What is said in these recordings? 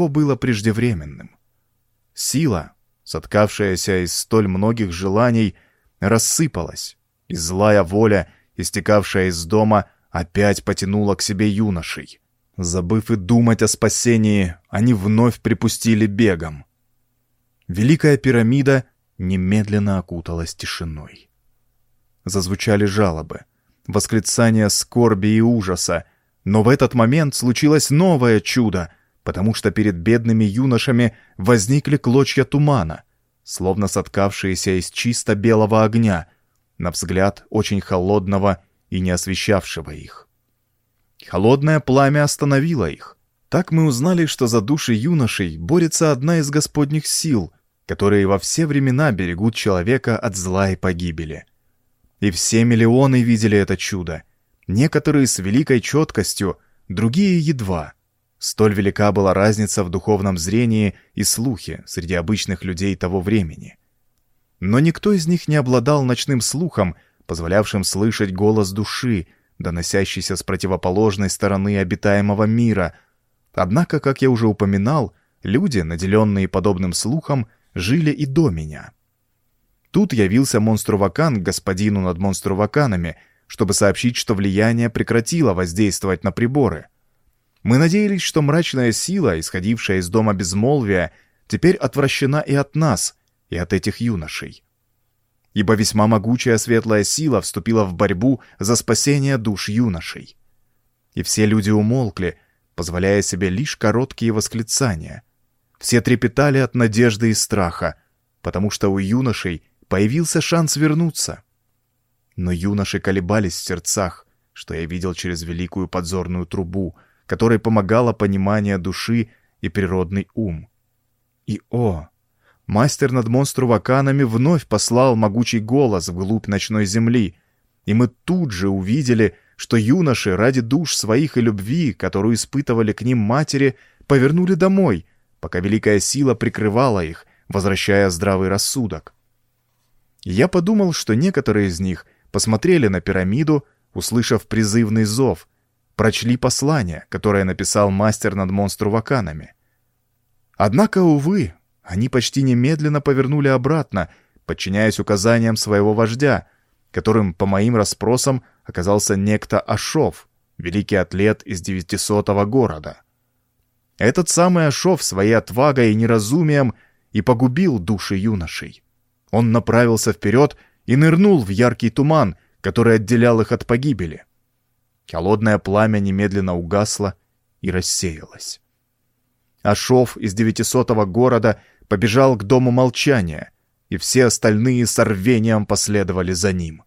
торжество было преждевременным. Сила, соткавшаяся из столь многих желаний, рассыпалась, и злая воля, истекавшая из дома, опять потянула к себе юношей. Забыв и думать о спасении, они вновь припустили бегом. Великая пирамида немедленно окуталась тишиной. Зазвучали жалобы, восклицания скорби и ужаса, но в этот момент случилось новое чудо, потому что перед бедными юношами возникли клочья тумана, словно соткавшиеся из чисто белого огня, на взгляд очень холодного и не освещавшего их. Холодное пламя остановило их. Так мы узнали, что за души юношей борется одна из господних сил, которые во все времена берегут человека от зла и погибели. И все миллионы видели это чудо. Некоторые с великой четкостью, другие едва. Столь велика была разница в духовном зрении и слухе среди обычных людей того времени. Но никто из них не обладал ночным слухом, позволявшим слышать голос души, доносящийся с противоположной стороны обитаемого мира. Однако, как я уже упоминал, люди, наделенные подобным слухом, жили и до меня. Тут явился монструвакан к господину над монструваканами, чтобы сообщить, что влияние прекратило воздействовать на приборы. Мы надеялись, что мрачная сила, исходившая из дома безмолвия, теперь отвращена и от нас, и от этих юношей ибо весьма могучая светлая сила вступила в борьбу за спасение душ юношей. И все люди умолкли, позволяя себе лишь короткие восклицания. Все трепетали от надежды и страха, потому что у юношей появился шанс вернуться. Но юноши колебались в сердцах, что я видел через великую подзорную трубу, которой помогало понимание души и природный ум. И о, мастер над монструваканами вновь послал могучий голос вглубь ночной земли, и мы тут же увидели, что юноши ради душ своих и любви, которую испытывали к ним матери, повернули домой, пока великая сила прикрывала их, возвращая здравый рассудок. Я подумал, что некоторые из них посмотрели на пирамиду, услышав призывный зов, прочли послание, которое написал мастер над монструваканами. Однако, увы, они почти немедленно повернули обратно, подчиняясь указаниям своего вождя, которым, по моим расспросам, оказался некто Ашов, великий атлет из 900-го города. Этот самый Ашов своей отвагой и неразумием и погубил души юношей. Он направился вперед и нырнул в яркий туман, который отделял их от погибели. Холодное пламя немедленно угасло и рассеялось. Ашов из 900-го города побежал к дому молчания, и все остальные с рвением последовали за ним.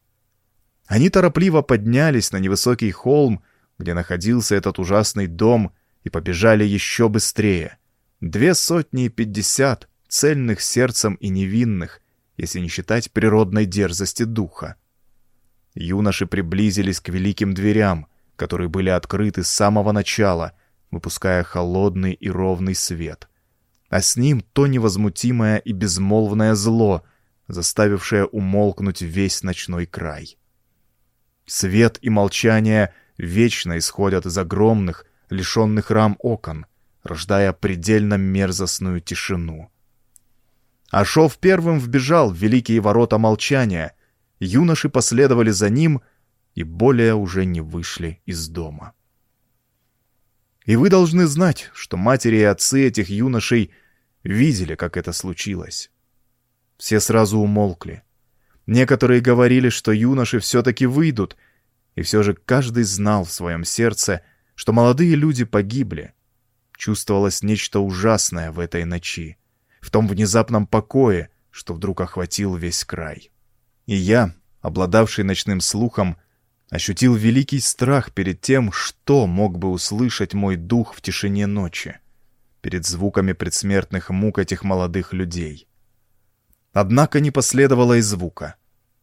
Они торопливо поднялись на невысокий холм, где находился этот ужасный дом, и побежали еще быстрее. Две сотни и пятьдесят цельных сердцем и невинных, если не считать природной дерзости духа. Юноши приблизились к великим дверям, которые были открыты с самого начала, выпуская холодный и ровный свет а с ним то невозмутимое и безмолвное зло, заставившее умолкнуть весь ночной край. Свет и молчание вечно исходят из огромных, лишенных рам окон, рождая предельно мерзостную тишину. Ашов первым вбежал в великие ворота молчания, юноши последовали за ним и более уже не вышли из дома. И вы должны знать, что матери и отцы этих юношей видели, как это случилось. Все сразу умолкли. Некоторые говорили, что юноши все-таки выйдут, и все же каждый знал в своем сердце, что молодые люди погибли. Чувствовалось нечто ужасное в этой ночи, в том внезапном покое, что вдруг охватил весь край. И я, обладавший ночным слухом, ощутил великий страх перед тем, что мог бы услышать мой дух в тишине ночи перед звуками предсмертных мук этих молодых людей. Однако не последовало и звука.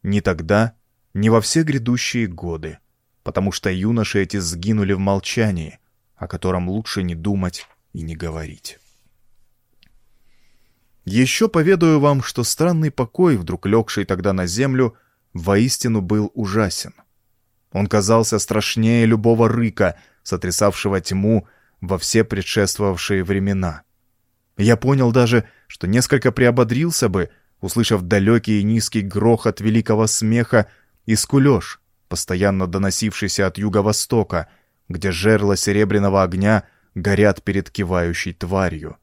Ни тогда, ни во все грядущие годы, потому что юноши эти сгинули в молчании, о котором лучше не думать и не говорить. Еще поведаю вам, что странный покой, вдруг легший тогда на землю, воистину был ужасен. Он казался страшнее любого рыка, сотрясавшего тьму во все предшествовавшие времена. Я понял даже, что несколько приободрился бы, услышав далекий и низкий грохот великого смеха и скулеж, постоянно доносившийся от юго-востока, где жерла серебряного огня горят перед кивающей тварью.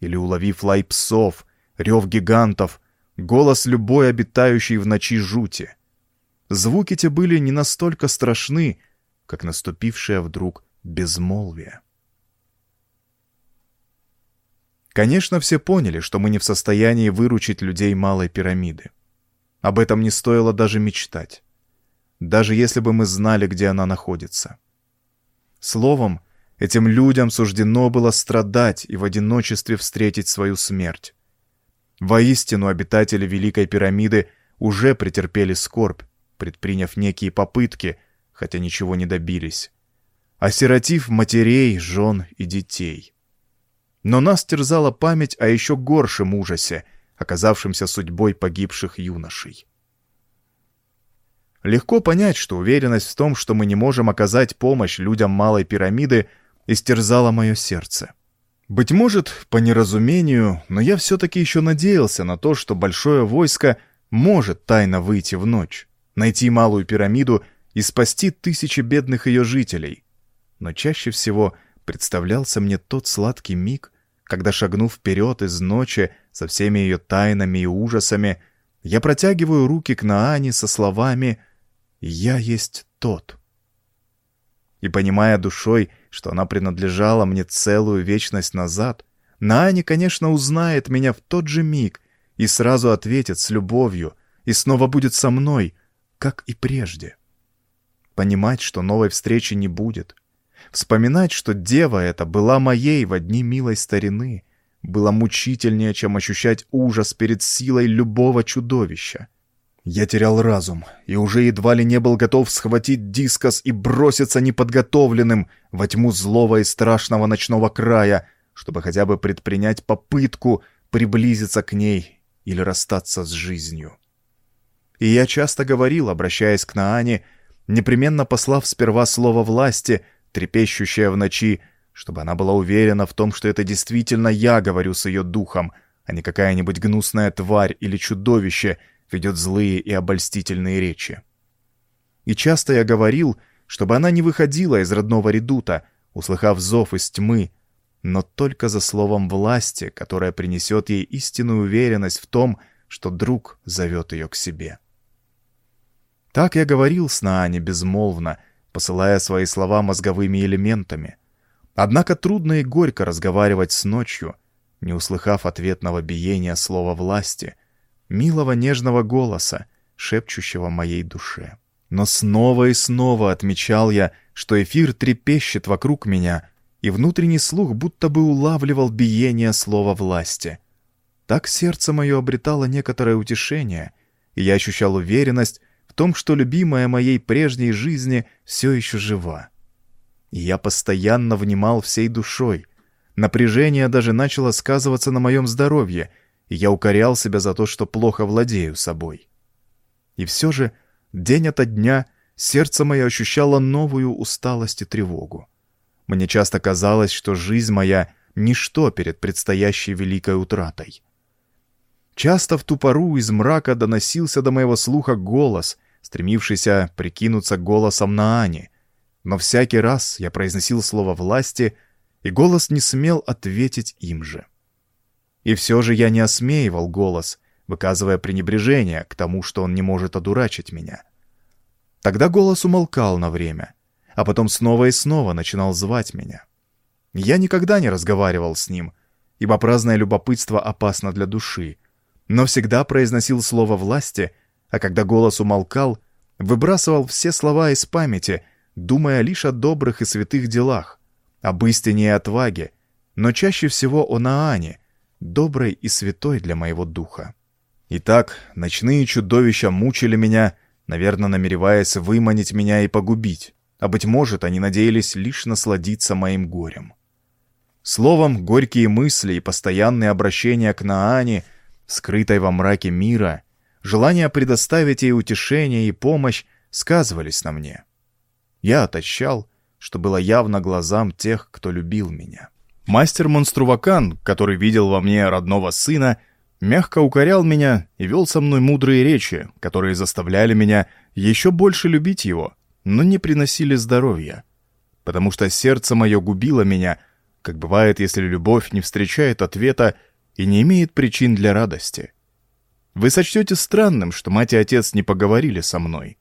Или уловив лай псов, рев гигантов, голос любой обитающей в ночи жути. Звуки те были не настолько страшны, как наступившее вдруг безмолвие. Конечно, все поняли, что мы не в состоянии выручить людей Малой пирамиды. Об этом не стоило даже мечтать. Даже если бы мы знали, где она находится. Словом, этим людям суждено было страдать и в одиночестве встретить свою смерть. Воистину, обитатели Великой пирамиды уже претерпели скорбь, предприняв некие попытки, хотя ничего не добились, осиротив матерей, жен и детей. Но нас терзала память о еще горшем ужасе, оказавшемся судьбой погибших юношей. Легко понять, что уверенность в том, что мы не можем оказать помощь людям Малой пирамиды, истерзала мое сердце. Быть может, по неразумению, но я все-таки еще надеялся на то, что большое войско может тайно выйти в ночь, найти Малую пирамиду и спасти тысячи бедных ее жителей. Но чаще всего представлялся мне тот сладкий миг, когда, шагнув вперед из ночи со всеми ее тайнами и ужасами, я протягиваю руки к Наане со словами «Я есть тот». И понимая душой, что она принадлежала мне целую вечность назад, Наани, конечно, узнает меня в тот же миг и сразу ответит с любовью и снова будет со мной, как и прежде. Понимать, что новой встречи не будет, Вспоминать, что дева эта была моей в одни милой старины, было мучительнее, чем ощущать ужас перед силой любого чудовища. Я терял разум и уже едва ли не был готов схватить дискос и броситься неподготовленным во тьму злого и страшного ночного края, чтобы хотя бы предпринять попытку приблизиться к ней или расстаться с жизнью. И я часто говорил, обращаясь к Наане, непременно послав сперва слово власти — трепещущая в ночи, чтобы она была уверена в том, что это действительно я говорю с ее духом, а не какая-нибудь гнусная тварь или чудовище ведет злые и обольстительные речи. И часто я говорил, чтобы она не выходила из родного редута, услыхав зов из тьмы, но только за словом власти, которое принесет ей истинную уверенность в том, что друг зовет ее к себе. Так я говорил с Наани безмолвно, посылая свои слова мозговыми элементами. Однако трудно и горько разговаривать с ночью, не услыхав ответного биения слова власти, милого нежного голоса, шепчущего моей душе. Но снова и снова отмечал я, что эфир трепещет вокруг меня, и внутренний слух будто бы улавливал биение слова власти. Так сердце мое обретало некоторое утешение, и я ощущал уверенность, том, что любимая моей прежней жизни все еще жива. Я постоянно внимал всей душой. Напряжение даже начало сказываться на моем здоровье, и я укорял себя за то, что плохо владею собой. И все же, день ото дня, сердце мое ощущало новую усталость и тревогу. Мне часто казалось, что жизнь моя — ничто перед предстоящей великой утратой. Часто в ту пору из мрака доносился до моего слуха голос, стремившийся прикинуться голосом Наани. Но всякий раз я произносил слово власти, и голос не смел ответить им же. И все же я не осмеивал голос, выказывая пренебрежение к тому, что он не может одурачить меня. Тогда голос умолкал на время, а потом снова и снова начинал звать меня. Я никогда не разговаривал с ним, ибо праздное любопытство опасно для души — но всегда произносил слово власти, а когда голос умолкал, выбрасывал все слова из памяти, думая лишь о добрых и святых делах, об истине и отваге, но чаще всего о Наане, доброй и святой для моего духа. Итак, ночные чудовища мучили меня, наверное, намереваясь выманить меня и погубить, а, быть может, они надеялись лишь насладиться моим горем. Словом, горькие мысли и постоянные обращения к Наане — скрытой во мраке мира, желание предоставить ей утешение и помощь сказывались на мне. Я отощал, что было явно глазам тех, кто любил меня. Мастер Монструвакан, который видел во мне родного сына, мягко укорял меня и вел со мной мудрые речи, которые заставляли меня еще больше любить его, но не приносили здоровья. Потому что сердце мое губило меня, как бывает, если любовь не встречает ответа и не имеет причин для радости. Вы сочтете странным, что мать и отец не поговорили со мной.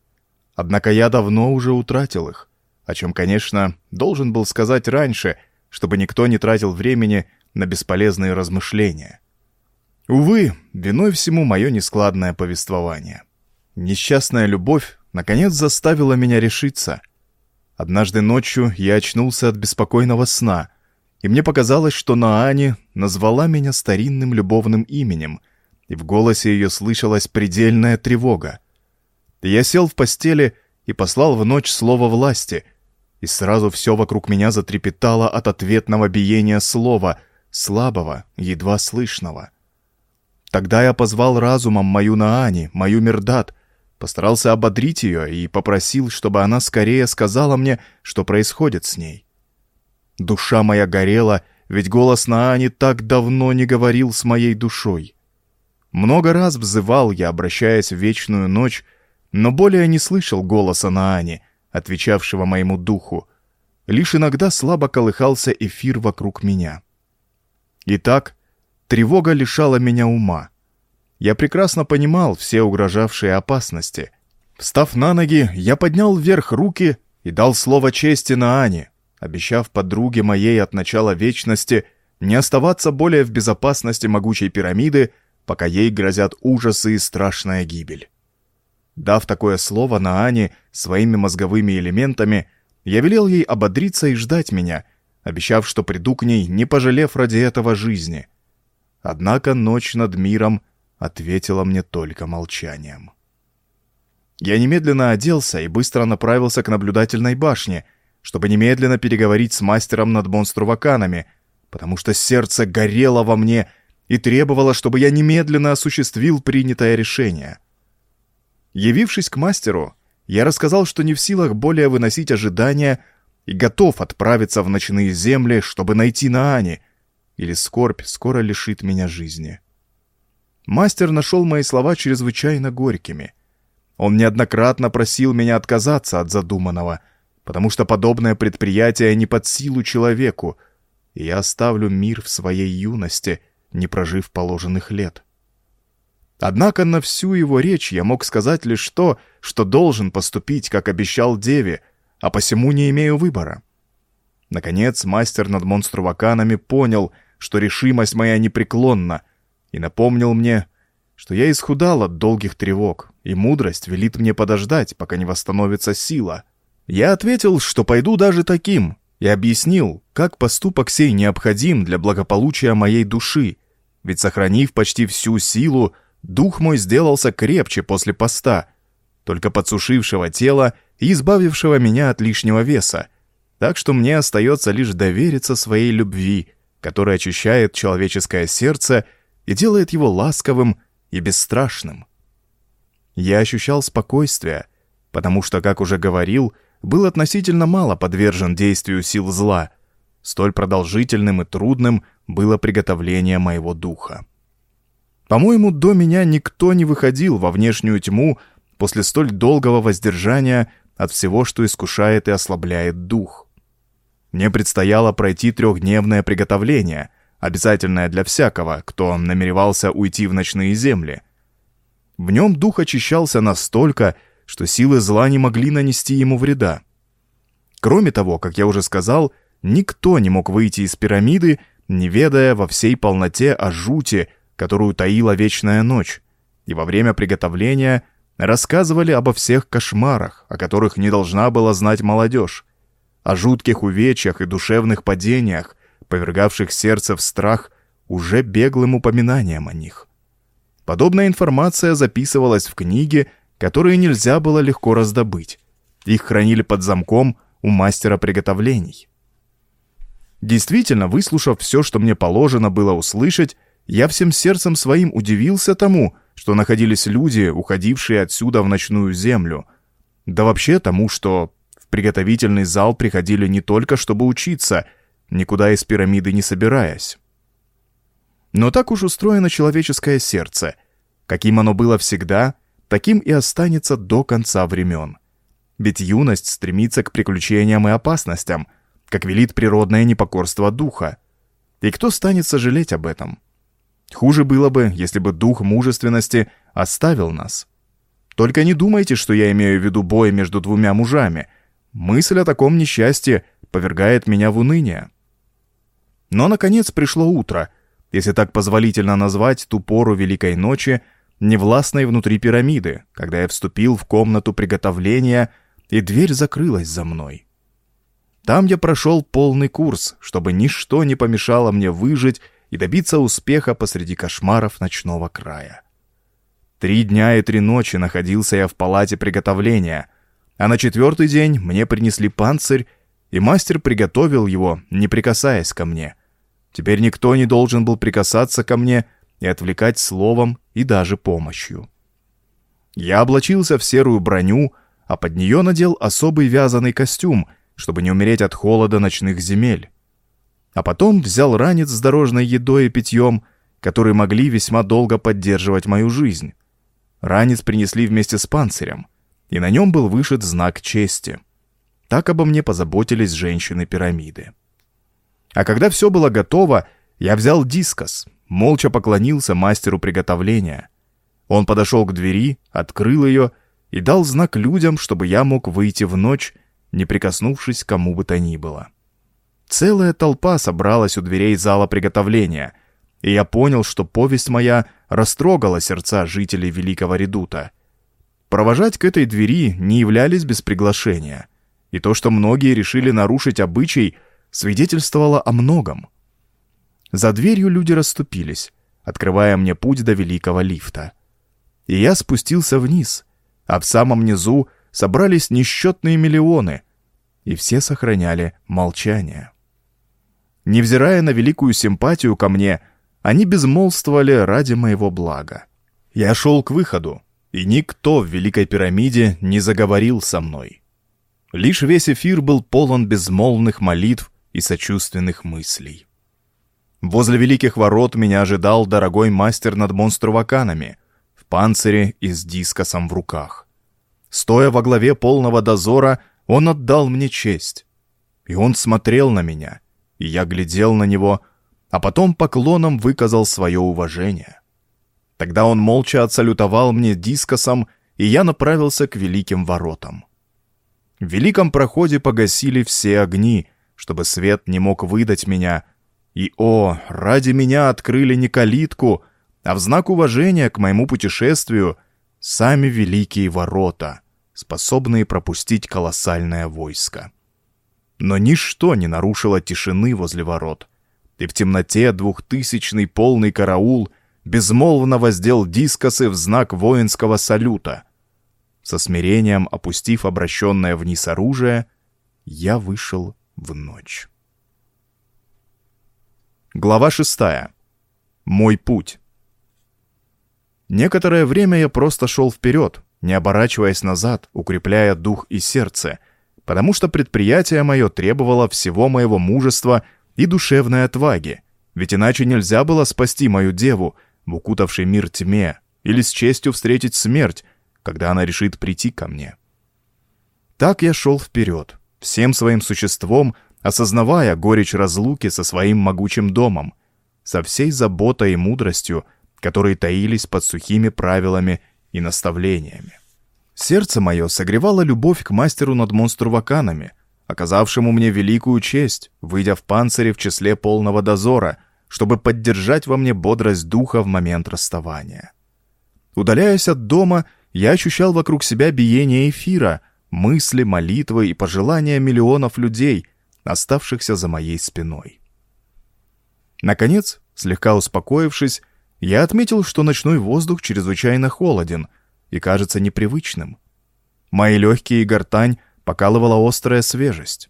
Однако я давно уже утратил их, о чем, конечно, должен был сказать раньше, чтобы никто не тратил времени на бесполезные размышления. Увы, виной всему мое нескладное повествование. Несчастная любовь, наконец, заставила меня решиться. Однажды ночью я очнулся от беспокойного сна, и мне показалось, что Наани назвала меня старинным любовным именем, и в голосе ее слышалась предельная тревога. Я сел в постели и послал в ночь слово власти, и сразу все вокруг меня затрепетало от ответного биения слова, слабого, едва слышного. Тогда я позвал разумом мою Наани, мою Мирдат, постарался ободрить ее и попросил, чтобы она скорее сказала мне, что происходит с ней. Душа моя горела, ведь голос Наани так давно не говорил с моей душой. Много раз взывал я, обращаясь в вечную ночь, но более не слышал голоса Наани, отвечавшего моему духу. Лишь иногда слабо колыхался эфир вокруг меня. Итак, тревога лишала меня ума. Я прекрасно понимал все угрожавшие опасности. Встав на ноги, я поднял вверх руки и дал слово чести Наане, обещав подруге моей от начала вечности не оставаться более в безопасности могучей пирамиды, пока ей грозят ужасы и страшная гибель. Дав такое слово Наане своими мозговыми элементами, я велел ей ободриться и ждать меня, обещав, что приду к ней, не пожалев ради этого жизни. Однако ночь над миром ответила мне только молчанием. Я немедленно оделся и быстро направился к наблюдательной башне, чтобы немедленно переговорить с мастером над монструваканами, потому что сердце горело во мне и требовала, чтобы я немедленно осуществил принятое решение. Явившись к мастеру, я рассказал, что не в силах более выносить ожидания и готов отправиться в ночные земли, чтобы найти Наани, или скорбь скоро лишит меня жизни. Мастер нашел мои слова чрезвычайно горькими. Он неоднократно просил меня отказаться от задуманного, потому что подобное предприятие не под силу человеку, и я оставлю мир в своей юности — не прожив положенных лет. Однако на всю его речь я мог сказать лишь то, что должен поступить, как обещал Деве, а посему не имею выбора. Наконец, мастер над монструваканами понял, что решимость моя непреклонна, и напомнил мне, что я исхудал от долгих тревог, и мудрость велит мне подождать, пока не восстановится сила. Я ответил, что пойду даже таким, и объяснил, как поступок сей необходим для благополучия моей души, ведь сохранив почти всю силу, дух мой сделался крепче после поста, только подсушившего тело и избавившего меня от лишнего веса, так что мне остается лишь довериться своей любви, которая очищает человеческое сердце и делает его ласковым и бесстрашным. Я ощущал спокойствие, потому что, как уже говорил, был относительно мало подвержен действию сил зла. Столь продолжительным и трудным было приготовление моего духа. По-моему, до меня никто не выходил во внешнюю тьму после столь долгого воздержания от всего, что искушает и ослабляет дух. Мне предстояло пройти трехдневное приготовление, обязательное для всякого, кто намеревался уйти в ночные земли. В нем дух очищался настолько, что силы зла не могли нанести ему вреда. Кроме того, как я уже сказал, никто не мог выйти из пирамиды, не ведая во всей полноте о жути, которую таила вечная ночь, и во время приготовления рассказывали обо всех кошмарах, о которых не должна была знать молодежь, о жутких увечьях и душевных падениях, повергавших сердце в страх уже беглым упоминанием о них. Подобная информация записывалась в книге которые нельзя было легко раздобыть. Их хранили под замком у мастера приготовлений. Действительно, выслушав все, что мне положено было услышать, я всем сердцем своим удивился тому, что находились люди, уходившие отсюда в ночную землю. Да вообще тому, что в приготовительный зал приходили не только чтобы учиться, никуда из пирамиды не собираясь. Но так уж устроено человеческое сердце. Каким оно было всегда, таким и останется до конца времен. Ведь юность стремится к приключениям и опасностям, как велит природное непокорство духа. И кто станет сожалеть об этом? Хуже было бы, если бы дух мужественности оставил нас. Только не думайте, что я имею в виду бой между двумя мужами. Мысль о таком несчастье повергает меня в уныние. Но, наконец, пришло утро, если так позволительно назвать ту пору Великой Ночи, невластной внутри пирамиды, когда я вступил в комнату приготовления, и дверь закрылась за мной. Там я прошел полный курс, чтобы ничто не помешало мне выжить и добиться успеха посреди кошмаров ночного края. Три дня и три ночи находился я в палате приготовления, а на четвертый день мне принесли панцирь, и мастер приготовил его, не прикасаясь ко мне. Теперь никто не должен был прикасаться ко мне и отвлекать словом и даже помощью. Я облачился в серую броню, а под нее надел особый вязаный костюм, чтобы не умереть от холода ночных земель а потом взял ранец с дорожной едой и питьем, которые могли весьма долго поддерживать мою жизнь. Ранец принесли вместе с панцирем, и на нем был вышит знак чести. Так обо мне позаботились женщины пирамиды. А когда все было готово, я взял дискос, молча поклонился мастеру приготовления. Он подошел к двери, открыл ее и дал знак людям, чтобы я мог выйти в ночь, не прикоснувшись к кому бы то ни было. Целая толпа собралась у дверей зала приготовления, и я понял, что повесть моя растрогала сердца жителей Великого Редута. Провожать к этой двери не являлись без приглашения, и то, что многие решили нарушить обычай, свидетельствовало о многом. За дверью люди расступились, открывая мне путь до великого лифта. И я спустился вниз, а в самом низу собрались несчетные миллионы, и все сохраняли молчание. Невзирая на великую симпатию ко мне, они безмолвствовали ради моего блага. Я шел к выходу, и никто в Великой пирамиде не заговорил со мной. Лишь весь эфир был полон безмолвных молитв и сочувственных мыслей. Возле великих ворот меня ожидал дорогой мастер над монструваканами в панцире и с дискосом в руках. Стоя во главе полного дозора, он отдал мне честь. И он смотрел на меня — и я глядел на него, а потом поклоном выказал свое уважение. Тогда он молча отсалютовал мне дискосом, и я направился к великим воротам. В великом проходе погасили все огни, чтобы свет не мог выдать меня, и, о, ради меня открыли не калитку, а в знак уважения к моему путешествию сами великие ворота, способные пропустить колоссальное войско. Но ничто не нарушило тишины возле ворот. И в темноте двухтысячный полный караул безмолвно воздел дискосы в знак воинского салюта. Со смирением опустив обращенное вниз оружие, я вышел в ночь. Глава шестая. Мой путь. Некоторое время я просто шел вперед, не оборачиваясь назад, укрепляя дух и сердце — потому что предприятие мое требовало всего моего мужества и душевной отваги, ведь иначе нельзя было спасти мою деву в укутавшей мир тьме или с честью встретить смерть, когда она решит прийти ко мне. Так я шел вперед, всем своим существом, осознавая горечь разлуки со своим могучим домом, со всей заботой и мудростью, которые таились под сухими правилами и наставлениями. Сердце мое согревало любовь к мастеру над монструваканами, оказавшему мне великую честь, выйдя в панцире в числе полного дозора, чтобы поддержать во мне бодрость духа в момент расставания. Удаляясь от дома, я ощущал вокруг себя биение эфира, мысли, молитвы и пожелания миллионов людей, оставшихся за моей спиной. Наконец, слегка успокоившись, я отметил, что ночной воздух чрезвычайно холоден — и кажется непривычным. Мои легкие и гортань покалывала острая свежесть.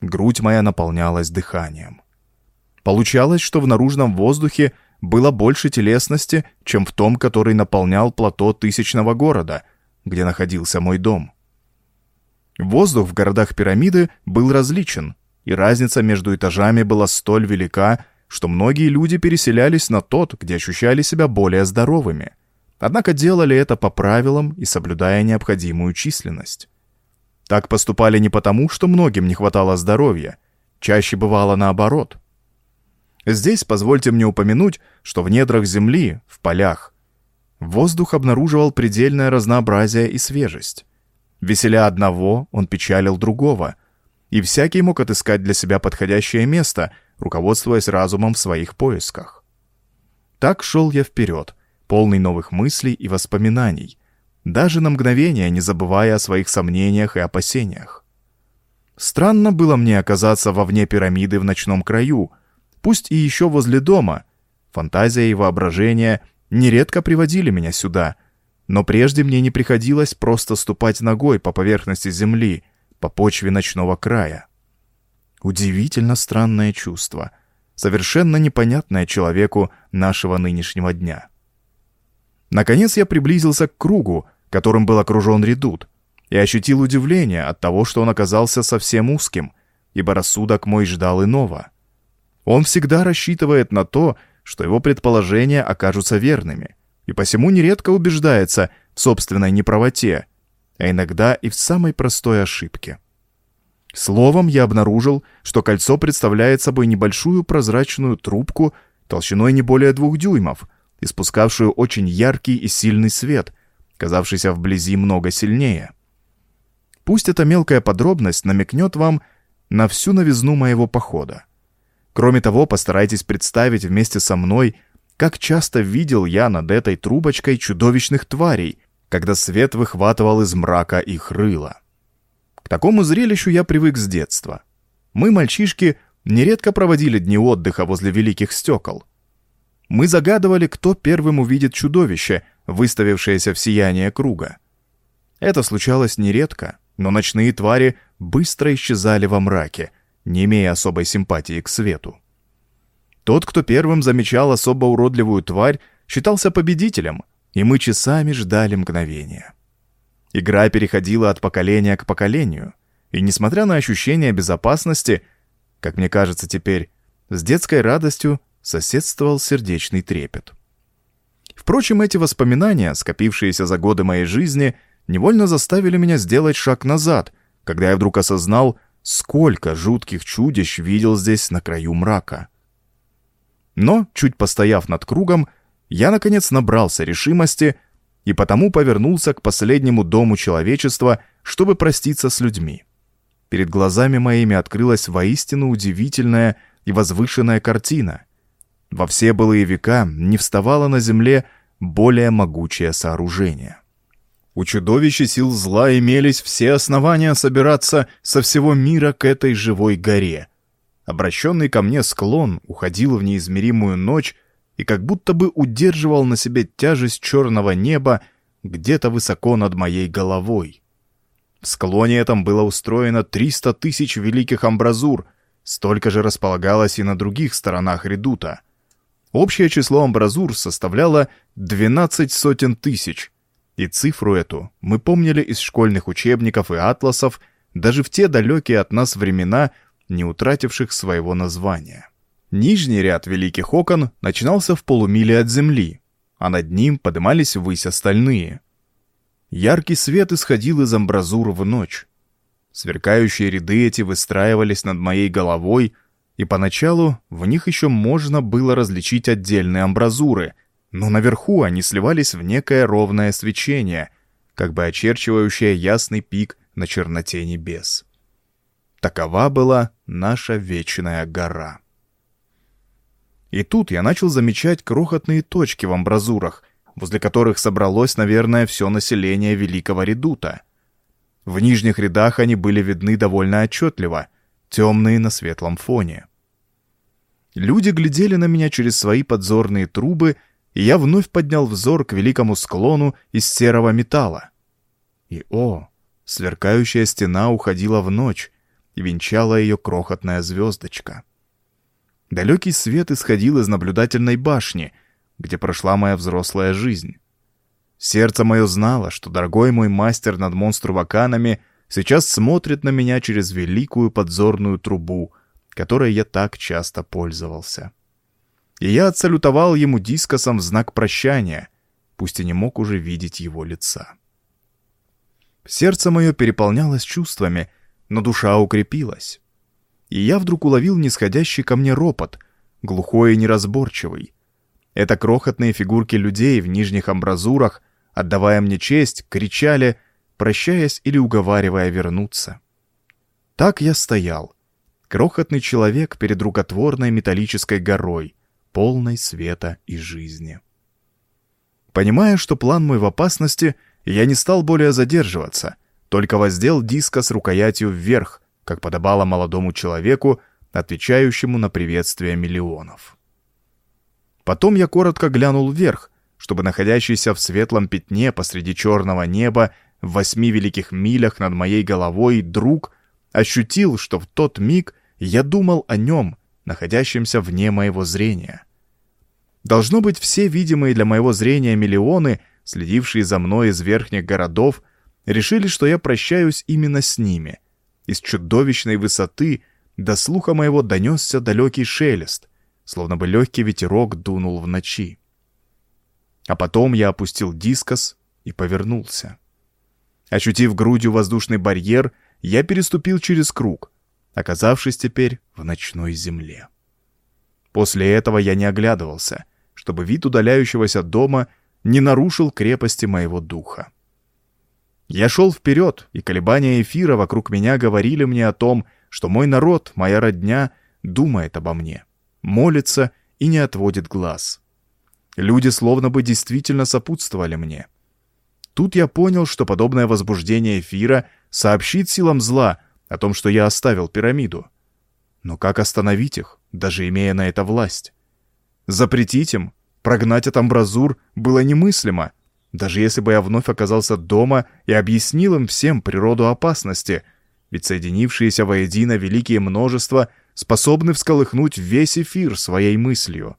Грудь моя наполнялась дыханием. Получалось, что в наружном воздухе было больше телесности, чем в том, который наполнял плато тысячного города, где находился мой дом. Воздух в городах пирамиды был различен, и разница между этажами была столь велика, что многие люди переселялись на тот, где ощущали себя более здоровыми. Однако делали это по правилам и соблюдая необходимую численность. Так поступали не потому, что многим не хватало здоровья, чаще бывало наоборот. Здесь позвольте мне упомянуть, что в недрах земли, в полях, воздух обнаруживал предельное разнообразие и свежесть. Веселя одного, он печалил другого, и всякий мог отыскать для себя подходящее место, руководствуясь разумом в своих поисках. Так шел я вперед, полный новых мыслей и воспоминаний, даже на мгновение не забывая о своих сомнениях и опасениях. Странно было мне оказаться вовне пирамиды в ночном краю, пусть и еще возле дома. Фантазия и воображение нередко приводили меня сюда — но прежде мне не приходилось просто ступать ногой по поверхности земли, по почве ночного края. Удивительно странное чувство, совершенно непонятное человеку нашего нынешнего дня. Наконец я приблизился к кругу, которым был окружен редут, и ощутил удивление от того, что он оказался совсем узким, ибо рассудок мой ждал иного. Он всегда рассчитывает на то, что его предположения окажутся верными — и посему нередко убеждается в собственной неправоте, а иногда и в самой простой ошибке. Словом, я обнаружил, что кольцо представляет собой небольшую прозрачную трубку толщиной не более двух дюймов, испускавшую очень яркий и сильный свет, казавшийся вблизи много сильнее. Пусть эта мелкая подробность намекнет вам на всю новизну моего похода. Кроме того, постарайтесь представить вместе со мной – как часто видел я над этой трубочкой чудовищных тварей, когда свет выхватывал из мрака их рыла. К такому зрелищу я привык с детства. Мы, мальчишки, нередко проводили дни отдыха возле великих стекол. Мы загадывали, кто первым увидит чудовище, выставившееся в сияние круга. Это случалось нередко, но ночные твари быстро исчезали во мраке, не имея особой симпатии к свету. Тот, кто первым замечал особо уродливую тварь, считался победителем, и мы часами ждали мгновения. Игра переходила от поколения к поколению, и несмотря на ощущение безопасности, как мне кажется теперь, с детской радостью соседствовал сердечный трепет. Впрочем, эти воспоминания, скопившиеся за годы моей жизни, невольно заставили меня сделать шаг назад, когда я вдруг осознал, сколько жутких чудищ видел здесь на краю мрака. Но, чуть постояв над кругом, я, наконец, набрался решимости и потому повернулся к последнему дому человечества, чтобы проститься с людьми. Перед глазами моими открылась воистину удивительная и возвышенная картина. Во все былые века не вставало на земле более могучее сооружение. У чудовища сил зла имелись все основания собираться со всего мира к этой живой горе, Обращенный ко мне склон уходил в неизмеримую ночь и как будто бы удерживал на себе тяжесть черного неба где-то высоко над моей головой. В склоне этом было устроено 300 тысяч великих амбразур, столько же располагалось и на других сторонах редута. Общее число амбразур составляло 12 сотен тысяч, и цифру эту мы помнили из школьных учебников и атласов даже в те далекие от нас времена, не утративших своего названия. Нижний ряд великих окон начинался в полумиле от земли, а над ним подымались ввысь остальные. Яркий свет исходил из амбразур в ночь. Сверкающие ряды эти выстраивались над моей головой, и поначалу в них еще можно было различить отдельные амбразуры, но наверху они сливались в некое ровное свечение, как бы очерчивающее ясный пик на черноте небес. Такова была наша вечная гора. И тут я начал замечать крохотные точки в амбразурах, возле которых собралось, наверное, все население Великого Редута. В нижних рядах они были видны довольно отчетливо, темные на светлом фоне. Люди глядели на меня через свои подзорные трубы, и я вновь поднял взор к великому склону из серого металла. И, о, сверкающая стена уходила в ночь, и венчала ее крохотная звездочка. Далекий свет исходил из наблюдательной башни, где прошла моя взрослая жизнь. Сердце мое знало, что дорогой мой мастер над монструваканами сейчас смотрит на меня через великую подзорную трубу которой я так часто пользовался. И я отсалютовал ему дискосом в знак прощания, пусть и не мог уже видеть его лица. Сердце мое переполнялось чувствами, но душа укрепилась. И я вдруг уловил нисходящий ко мне ропот, глухой и неразборчивый. Это крохотные фигурки людей в нижних амбразурах, отдавая мне честь, кричали, прощаясь или уговаривая вернуться. Так я стоял, крохотный человек перед рукотворной металлической горой, полной света и жизни. Понимая, что план мой в опасности, я не стал более задерживаться, только воздел диска с рукоятью вверх, как подобало молодому человеку, отвечающему на приветствие миллионов. Потом я коротко глянул вверх, чтобы находящийся в светлом пятне посреди черного неба в восьми великих милях над моей головой друг ощутил, что в тот миг я думал о нем, находящемся вне моего зрения. Должно быть, все видимые для моего зрения миллионы, следившие за мной из верхних городов, решили, что я прощаюсь именно с ними. Из чудовищной высоты до слуха моего донесся далекий шелест, словно бы легкий ветерок дунул в ночи. А потом я опустил дискос и повернулся. Ощутив грудью воздушный барьер, я переступил через круг, оказавшись теперь в ночной земле. После этого я не оглядывался, чтобы вид удаляющегося дома не нарушил крепости моего духа. Я шел вперед, и колебания эфира вокруг меня говорили мне о том, что мой народ, моя родня, думает обо мне, молится и не отводит глаз. Люди словно бы действительно сопутствовали мне. Тут я понял, что подобное возбуждение эфира сообщит силам зла о том, что я оставил пирамиду. Но как остановить их, даже имея на это власть? Запретить им, прогнать от амбразур было немыслимо, даже если бы я вновь оказался дома и объяснил им всем природу опасности, ведь соединившиеся воедино великие множества способны всколыхнуть весь эфир своей мыслью.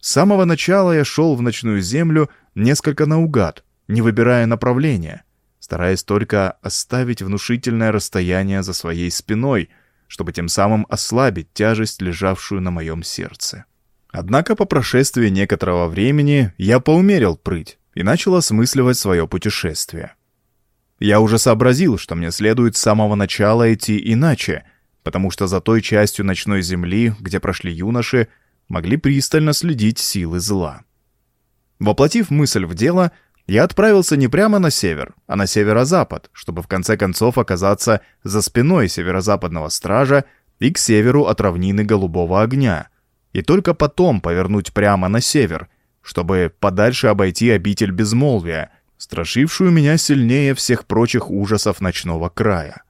С самого начала я шел в ночную землю несколько наугад, не выбирая направления, стараясь только оставить внушительное расстояние за своей спиной, чтобы тем самым ослабить тяжесть, лежавшую на моем сердце. Однако по прошествии некоторого времени я поумерил прыть и начал осмысливать свое путешествие. Я уже сообразил, что мне следует с самого начала идти иначе, потому что за той частью ночной земли, где прошли юноши, могли пристально следить силы зла. Воплотив мысль в дело, я отправился не прямо на север, а на северо-запад, чтобы в конце концов оказаться за спиной северо-западного стража и к северу от равнины Голубого огня, и только потом повернуть прямо на север, чтобы подальше обойти обитель безмолвия, страшившую меня сильнее всех прочих ужасов ночного края.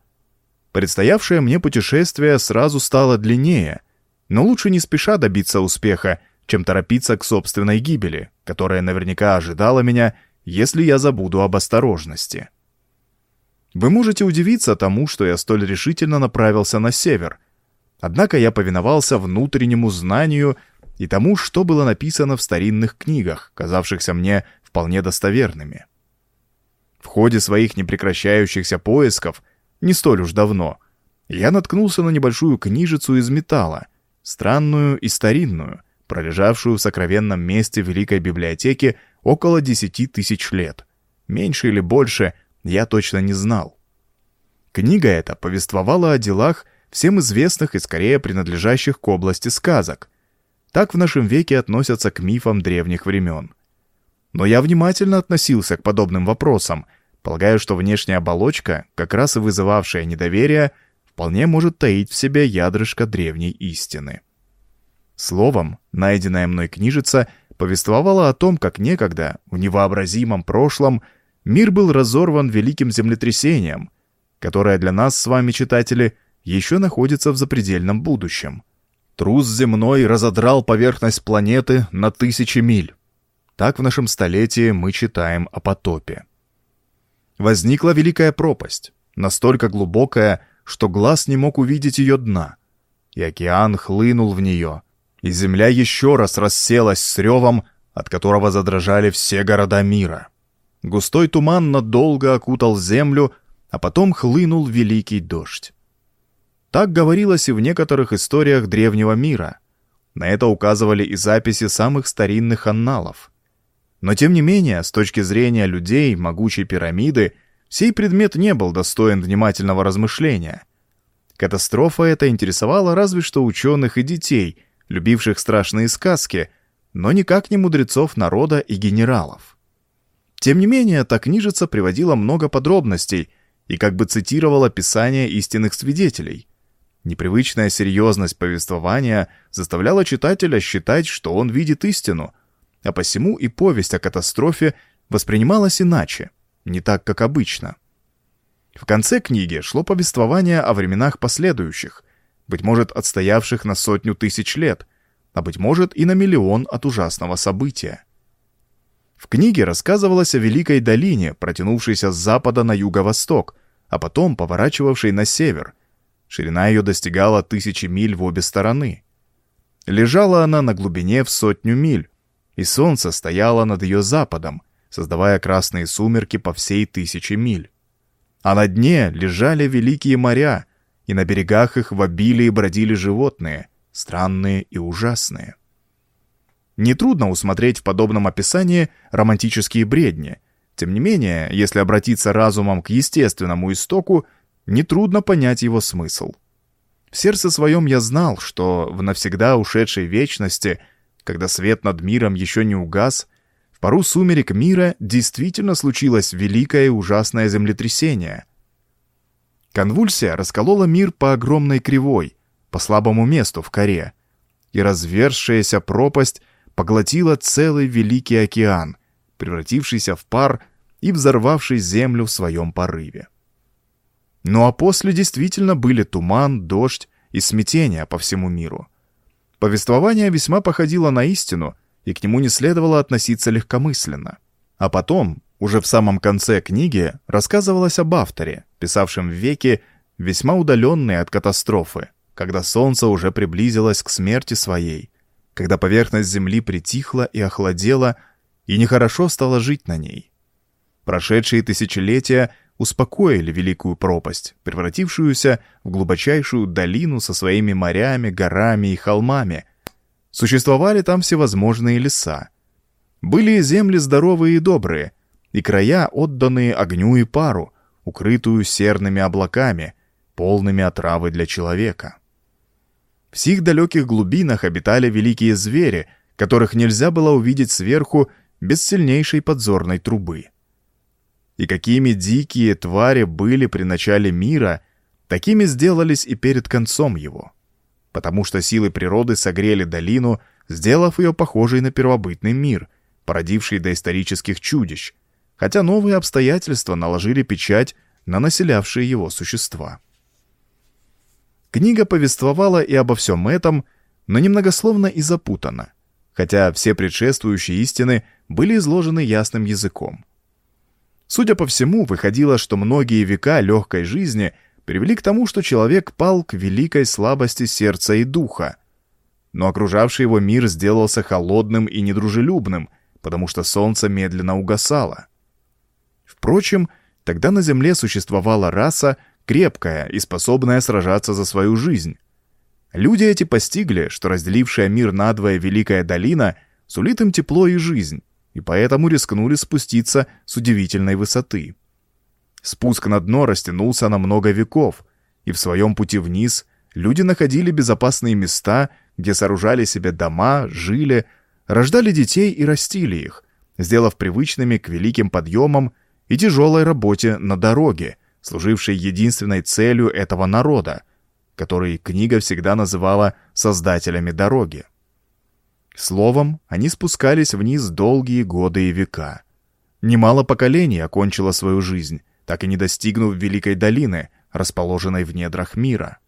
Предстоявшее мне путешествие сразу стало длиннее, но лучше не спеша добиться успеха, чем торопиться к собственной гибели, которая наверняка ожидала меня, если я забуду об осторожности. Вы можете удивиться тому, что я столь решительно направился на север — Однако я повиновался внутреннему знанию и тому, что было написано в старинных книгах, казавшихся мне вполне достоверными. В ходе своих непрекращающихся поисков, не столь уж давно, я наткнулся на небольшую книжицу из металла, странную и старинную, пролежавшую в сокровенном месте Великой библиотеки около десяти тысяч лет. Меньше или больше я точно не знал. Книга эта повествовала о делах, всем известных и скорее принадлежащих к области сказок. Так в нашем веке относятся к мифам древних времен. Но я внимательно относился к подобным вопросам, полагая, что внешняя оболочка, как раз и вызывавшая недоверие, вполне может таить в себе ядрышко древней истины. Словом, найденная мной книжица повествовала о том, как некогда, в невообразимом прошлом, мир был разорван великим землетрясением, которое для нас с вами, читатели, еще находится в запредельном будущем. Трус земной разодрал поверхность планеты на тысячи миль. Так в нашем столетии мы читаем о потопе. Возникла великая пропасть, настолько глубокая, что глаз не мог увидеть ее дна, и океан хлынул в нее, и земля еще раз расселась с ревом, от которого задрожали все города мира. Густой туман надолго окутал землю, а потом хлынул великий дождь. Так говорилось и в некоторых историях древнего мира. На это указывали и записи самых старинных анналов. Но тем не менее, с точки зрения людей могучей пирамиды, сей предмет не был достоин внимательного размышления. Катастрофа эта интересовала разве что ученых и детей, любивших страшные сказки, но никак не мудрецов народа и генералов. Тем не менее, та книжица приводила много подробностей и как бы цитировала писания истинных свидетелей. Непривычная серьезность повествования заставляла читателя считать, что он видит истину, а посему и повесть о катастрофе воспринималась иначе, не так, как обычно. В конце книги шло повествование о временах последующих, быть может, отстоявших на сотню тысяч лет, а быть может и на миллион от ужасного события. В книге рассказывалось о Великой долине, протянувшейся с запада на юго-восток, а потом поворачивавшей на север. Ширина ее достигала тысячи миль в обе стороны. Лежала она на глубине в сотню миль, и солнце стояло над ее западом, создавая красные сумерки по всей тысяче миль. А на дне лежали великие моря, и на берегах их в обилии бродили животные, странные и ужасные. Нетрудно усмотреть в подобном описании романтические бредни. Тем не менее, если обратиться разумом к естественному истоку, нетрудно понять его смысл. В сердце своем я знал, что в навсегда ушедшей вечности, когда свет над миром еще не угас, в пару сумерек мира действительно случилось великое и ужасное землетрясение. Конвульсия расколола мир по огромной кривой, по слабому месту в коре, и разверзшаяся пропасть поглотила целый Великий океан, превратившийся в пар и взорвавший землю в своем порыве. Ну а после действительно были туман, дождь и смятение по всему миру. Повествование весьма походило на истину, и к нему не следовало относиться легкомысленно. А потом, уже в самом конце книги, рассказывалось об авторе, писавшем в веке, весьма удаленные от катастрофы, когда солнце уже приблизилось к смерти своей, когда поверхность Земли притихла и охладела, и нехорошо стало жить на ней. Прошедшие тысячелетия успокоили великую пропасть, превратившуюся в глубочайшую долину со своими морями, горами и холмами. Существовали там всевозможные леса. Были земли здоровые и добрые, и края, отданные огню и пару, укрытую серными облаками, полными отравы для человека. В сих далеких глубинах обитали великие звери, которых нельзя было увидеть сверху без сильнейшей подзорной трубы. И какими дикие твари были при начале мира, такими сделались и перед концом его. Потому что силы природы согрели долину, сделав ее похожей на первобытный мир, породивший доисторических чудищ, хотя новые обстоятельства наложили печать на населявшие его существа. Книга повествовала и обо всем этом, но немногословно и запутанно, хотя все предшествующие истины были изложены ясным языком. Судя по всему, выходило, что многие века легкой жизни привели к тому, что человек пал к великой слабости сердца и духа. Но окружавший его мир сделался холодным и недружелюбным, потому что солнце медленно угасало. Впрочем, тогда на Земле существовала раса, крепкая и способная сражаться за свою жизнь. Люди эти постигли, что разделившая мир надвое Великая долина сулит им тепло и жизнь, и поэтому рискнули спуститься с удивительной высоты. Спуск на дно растянулся на много веков, и в своем пути вниз люди находили безопасные места, где сооружали себе дома, жили, рождали детей и растили их, сделав привычными к великим подъемам и тяжелой работе на дороге, служившей единственной целью этого народа, который книга всегда называла «создателями дороги». Словом, они спускались вниз долгие годы и века. Немало поколений окончило свою жизнь, так и не достигнув Великой долины, расположенной в недрах мира.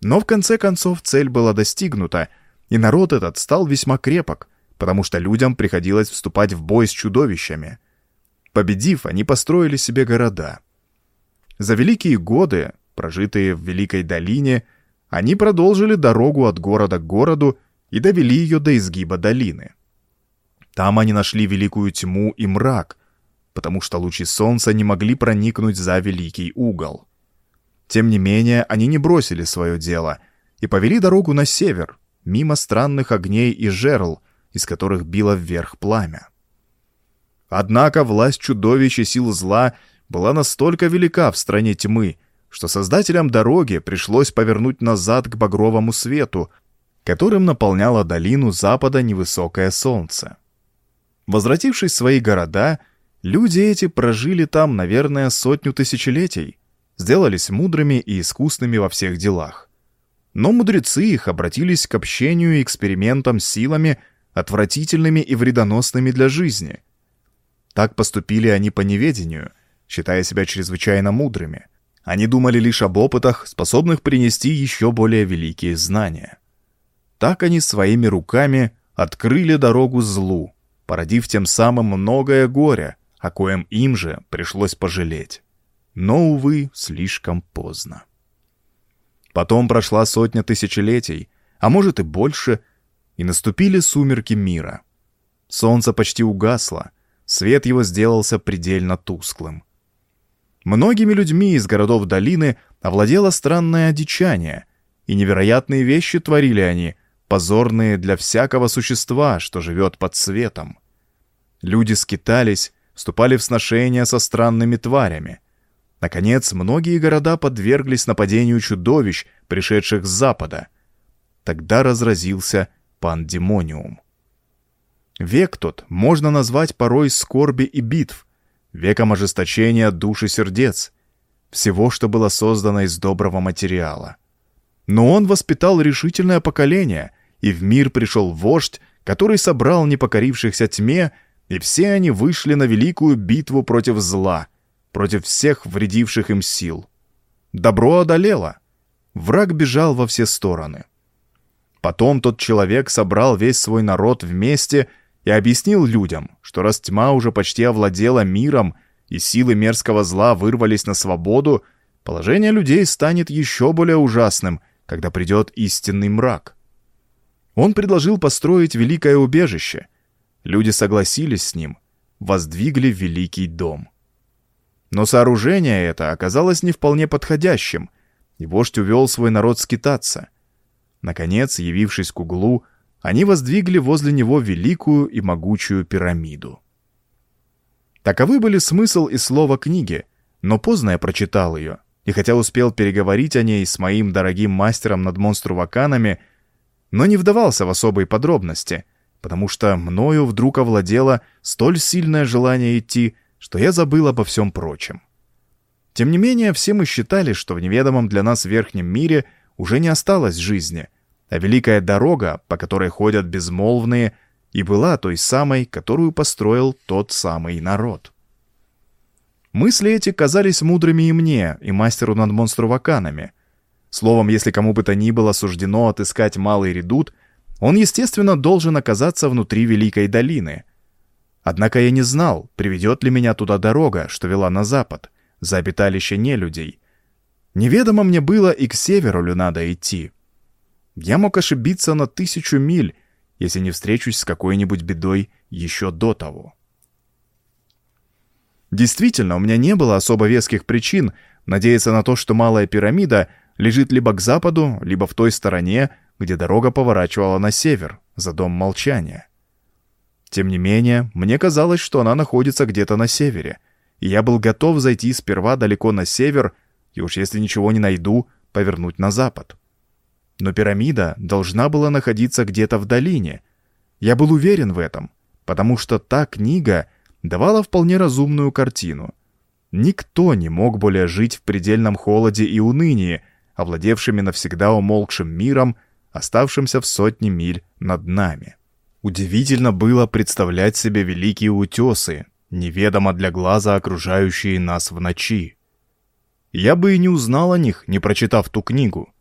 Но в конце концов цель была достигнута, и народ этот стал весьма крепок, потому что людям приходилось вступать в бой с чудовищами. Победив, они построили себе города — за великие годы, прожитые в Великой долине, они продолжили дорогу от города к городу и довели ее до изгиба долины. Там они нашли великую тьму и мрак, потому что лучи солнца не могли проникнуть за великий угол. Тем не менее, они не бросили свое дело и повели дорогу на север, мимо странных огней и жерл, из которых било вверх пламя. Однако власть чудовищ и сил зла была настолько велика в стране тьмы, что создателям дороги пришлось повернуть назад к багровому свету, которым наполняло долину запада невысокое солнце. Возвратившись в свои города, люди эти прожили там, наверное, сотню тысячелетий, сделались мудрыми и искусными во всех делах. Но мудрецы их обратились к общению и экспериментам с силами, отвратительными и вредоносными для жизни. Так поступили они по неведению, считая себя чрезвычайно мудрыми. Они думали лишь об опытах, способных принести еще более великие знания. Так они своими руками открыли дорогу злу, породив тем самым многое горе, о коем им же пришлось пожалеть. Но, увы, слишком поздно. Потом прошла сотня тысячелетий, а может и больше, и наступили сумерки мира. Солнце почти угасло, свет его сделался предельно тусклым. Многими людьми из городов долины овладело странное одичание, и невероятные вещи творили они, позорные для всякого существа, что живет под светом. Люди скитались, вступали в сношения со странными тварями. Наконец, многие города подверглись нападению чудовищ, пришедших с запада. Тогда разразился пандемониум. Век тот можно назвать порой скорби и битв, веком ожесточения душ и сердец, всего, что было создано из доброго материала. Но он воспитал решительное поколение, и в мир пришел вождь, который собрал непокорившихся тьме и все они вышли на великую битву против зла, против всех вредивших им сил. Добро одолело. Враг бежал во все стороны. Потом тот человек собрал весь свой народ вместе и объяснил людям, что раз тьма уже почти овладела миром и силы мерзкого зла вырвались на свободу, положение людей станет еще более ужасным, когда придет истинный мрак. Он предложил построить великое убежище, Люди согласились с ним, воздвигли великий дом. Но сооружение это оказалось не вполне подходящим, и вождь увел свой народ скитаться. Наконец, явившись к углу, они воздвигли возле него великую и могучую пирамиду. Таковы были смысл и слово книги, но поздно я прочитал ее, и хотя успел переговорить о ней с моим дорогим мастером над монструваканами, но не вдавался в особые подробности — потому что мною вдруг овладело столь сильное желание идти, что я забыл обо всем прочем. Тем не менее, все мы считали, что в неведомом для нас верхнем мире уже не осталось жизни, а великая дорога, по которой ходят безмолвные, и была той самой, которую построил тот самый народ. Мысли эти казались мудрыми и мне, и мастеру над монструваканами. Словом, если кому бы то ни было суждено отыскать малый редут, он, естественно, должен оказаться внутри Великой долины. Однако я не знал, приведет ли меня туда дорога, что вела на запад, за обиталище нелюдей. Неведомо мне было и к северу ли надо идти. Я мог ошибиться на тысячу миль, если не встречусь с какой-нибудь бедой еще до того. Действительно, у меня не было особо веских причин надеяться на то, что Малая пирамида лежит либо к западу, либо в той стороне, где дорога поворачивала на север, за дом молчания. Тем не менее, мне казалось, что она находится где-то на севере, и я был готов зайти сперва далеко на север и уж если ничего не найду, повернуть на запад. Но пирамида должна была находиться где-то в долине. Я был уверен в этом, потому что та книга давала вполне разумную картину. Никто не мог более жить в предельном холоде и унынии, овладевшими навсегда умолкшим миром, оставшимся в сотни миль над нами. Удивительно было представлять себе великие утесы, неведомо для глаза окружающие нас в ночи. Я бы и не узнал о них, не прочитав ту книгу.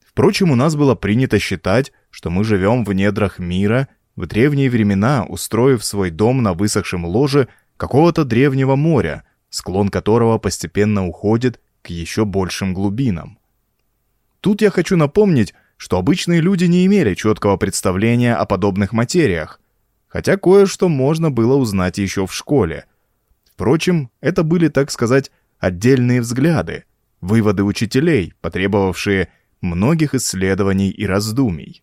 Впрочем, у нас было принято считать, что мы живем в недрах мира, в древние времена устроив свой дом на высохшем ложе какого-то древнего моря, склон которого постепенно уходит к еще большим глубинам. Тут я хочу напомнить, что обычные люди не имели четкого представления о подобных материях, хотя кое-что можно было узнать еще в школе. Впрочем, это были, так сказать, отдельные взгляды, выводы учителей, потребовавшие многих исследований и раздумий.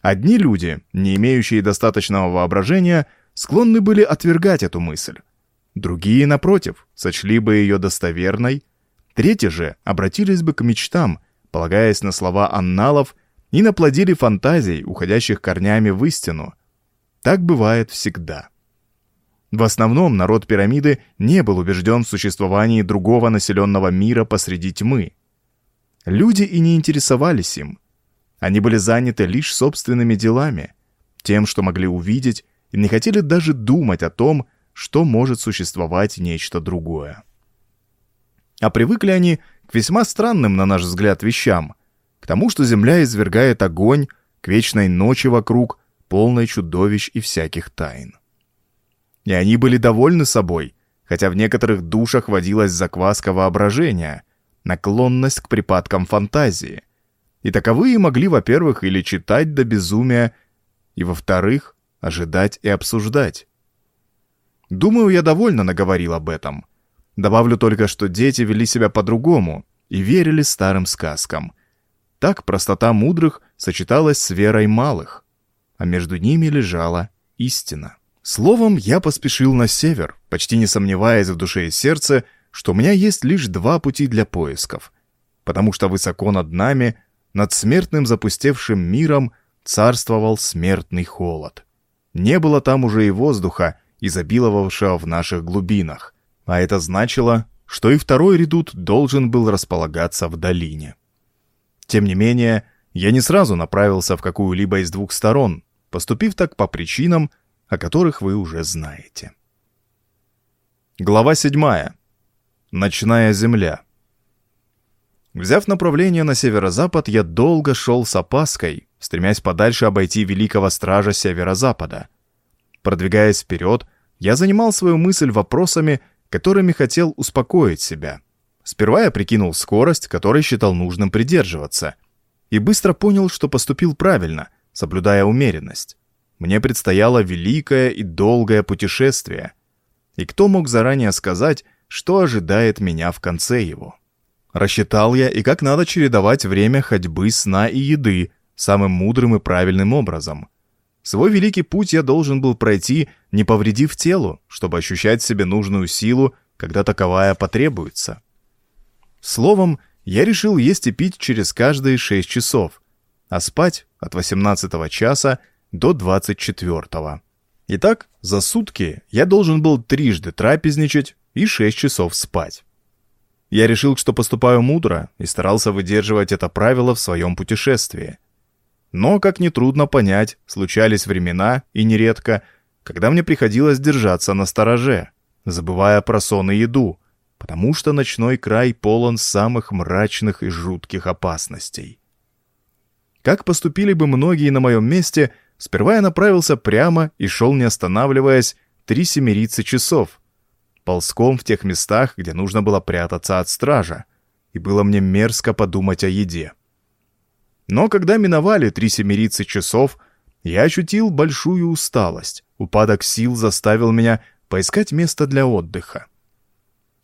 Одни люди, не имеющие достаточного воображения, склонны были отвергать эту мысль. Другие, напротив, сочли бы ее достоверной. Третьи же обратились бы к мечтам, полагаясь на слова анналов и наплодили фантазий, уходящих корнями в истину. Так бывает всегда. В основном народ пирамиды не был убежден в существовании другого населенного мира посреди тьмы. Люди и не интересовались им – они были заняты лишь собственными делами, тем, что могли увидеть, и не хотели даже думать о том, что может существовать нечто другое. А привыкли они к весьма странным, на наш взгляд, вещам, к тому, что Земля извергает огонь, к вечной ночи вокруг, полной чудовищ и всяких тайн. И они были довольны собой, хотя в некоторых душах водилась закваска воображения, наклонность к припадкам фантазии — и таковые могли, во-первых, или читать до безумия, и, во-вторых, ожидать и обсуждать. Думаю, я довольно наговорил об этом. Добавлю только, что дети вели себя по-другому и верили старым сказкам. Так простота мудрых сочеталась с верой малых, а между ними лежала истина. Словом, я поспешил на север, почти не сомневаясь в душе и сердце, что у меня есть лишь два пути для поисков, потому что высоко над нами над смертным запустевшим миром царствовал смертный холод. Не было там уже и воздуха, изобиловавшего в наших глубинах, а это значило, что и второй редут должен был располагаться в долине. Тем не менее, я не сразу направился в какую-либо из двух сторон, поступив так по причинам, о которых вы уже знаете. Глава 7. Ночная земля. Взяв направление на северо-запад, я долго шел с опаской, стремясь подальше обойти великого стража северо-запада. Продвигаясь вперед, я занимал свою мысль вопросами, которыми хотел успокоить себя. Сперва я прикинул скорость, которой считал нужным придерживаться, и быстро понял, что поступил правильно, соблюдая умеренность. Мне предстояло великое и долгое путешествие, и кто мог заранее сказать, что ожидает меня в конце его? Рассчитал я и как надо чередовать время ходьбы, сна и еды самым мудрым и правильным образом. Свой великий путь я должен был пройти, не повредив телу, чтобы ощущать себе нужную силу, когда таковая потребуется. Словом, я решил есть и пить через каждые 6 часов, а спать от 18 часа до 24. Итак, за сутки я должен был трижды трапезничать и 6 часов спать. Я решил, что поступаю мудро, и старался выдерживать это правило в своем путешествии. Но, как нетрудно понять, случались времена, и нередко, когда мне приходилось держаться на стороже, забывая про сон и еду, потому что ночной край полон самых мрачных и жутких опасностей. Как поступили бы многие на моем месте, сперва я направился прямо и шел не останавливаясь три семерицы часов — ползком в тех местах, где нужно было прятаться от стража, и было мне мерзко подумать о еде. Но когда миновали три семерицы часов, я ощутил большую усталость. Упадок сил заставил меня поискать место для отдыха.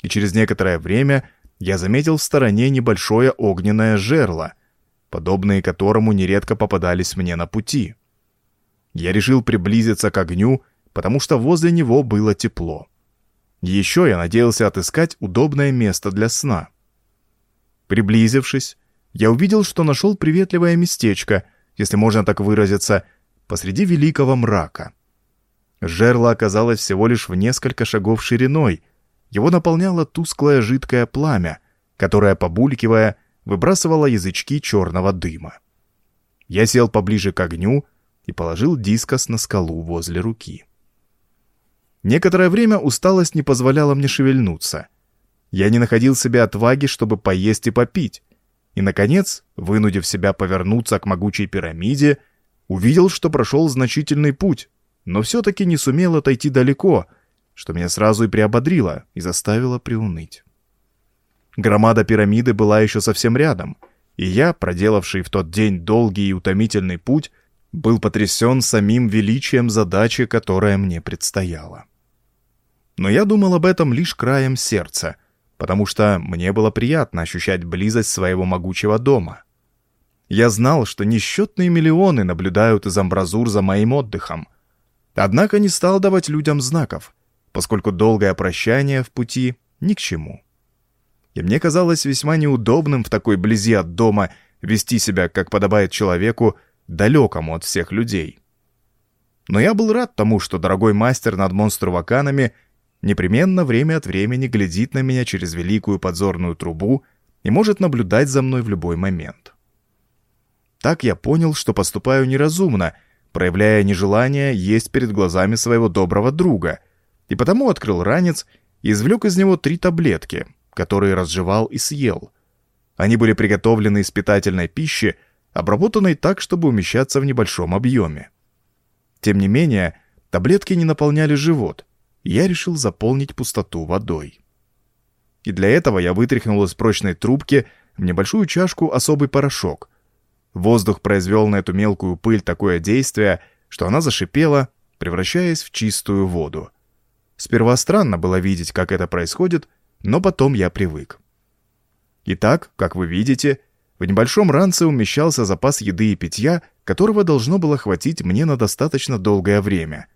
И через некоторое время я заметил в стороне небольшое огненное жерло, подобные которому нередко попадались мне на пути. Я решил приблизиться к огню, потому что возле него было тепло. Еще я надеялся отыскать удобное место для сна. Приблизившись, я увидел, что нашел приветливое местечко, если можно так выразиться, посреди великого мрака. Жерло оказалось всего лишь в несколько шагов шириной, его наполняло тусклое жидкое пламя, которое, побулькивая, выбрасывало язычки черного дыма. Я сел поближе к огню и положил дискос на скалу возле руки. Некоторое время усталость не позволяла мне шевельнуться. Я не находил себе отваги, чтобы поесть и попить. И, наконец, вынудив себя повернуться к могучей пирамиде, увидел, что прошел значительный путь, но все-таки не сумел отойти далеко, что меня сразу и приободрило и заставило приуныть. Громада пирамиды была еще совсем рядом, и я, проделавший в тот день долгий и утомительный путь, был потрясен самим величием задачи, которая мне предстояла но я думал об этом лишь краем сердца, потому что мне было приятно ощущать близость своего могучего дома. Я знал, что несчетные миллионы наблюдают из амбразур за моим отдыхом. Однако не стал давать людям знаков, поскольку долгое прощание в пути ни к чему. И мне казалось весьма неудобным в такой близи от дома вести себя, как подобает человеку, далекому от всех людей. Но я был рад тому, что дорогой мастер над монструваканами непременно время от времени глядит на меня через великую подзорную трубу и может наблюдать за мной в любой момент. Так я понял, что поступаю неразумно, проявляя нежелание есть перед глазами своего доброго друга, и потому открыл ранец и извлек из него три таблетки, которые разжевал и съел. Они были приготовлены из питательной пищи, обработанной так, чтобы умещаться в небольшом объеме. Тем не менее, таблетки не наполняли живот, я решил заполнить пустоту водой. И для этого я вытряхнул из прочной трубки в небольшую чашку особый порошок. Воздух произвел на эту мелкую пыль такое действие, что она зашипела, превращаясь в чистую воду. Сперва странно было видеть, как это происходит, но потом я привык. Итак, как вы видите, в небольшом ранце умещался запас еды и питья, которого должно было хватить мне на достаточно долгое время.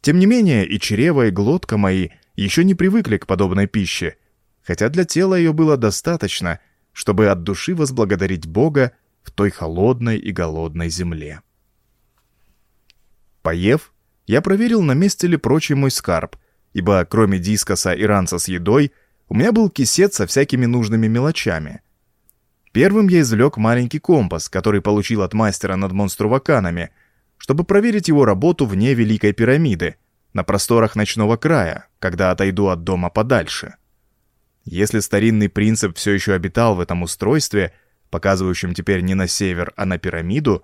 Тем не менее, и чрево, и глотка мои еще не привыкли к подобной пище, хотя для тела ее было достаточно, чтобы от души возблагодарить Бога в той холодной и голодной земле. Поев, я проверил, на месте ли прочий мой скарб, ибо кроме дискоса и ранца с едой, у меня был кисет со всякими нужными мелочами — Первым я извлек маленький компас, который получил от мастера над монструваканами, чтобы проверить его работу вне Великой пирамиды, на просторах ночного края, когда отойду от дома подальше. Если старинный принцип все еще обитал в этом устройстве, показывающем теперь не на север, а на пирамиду,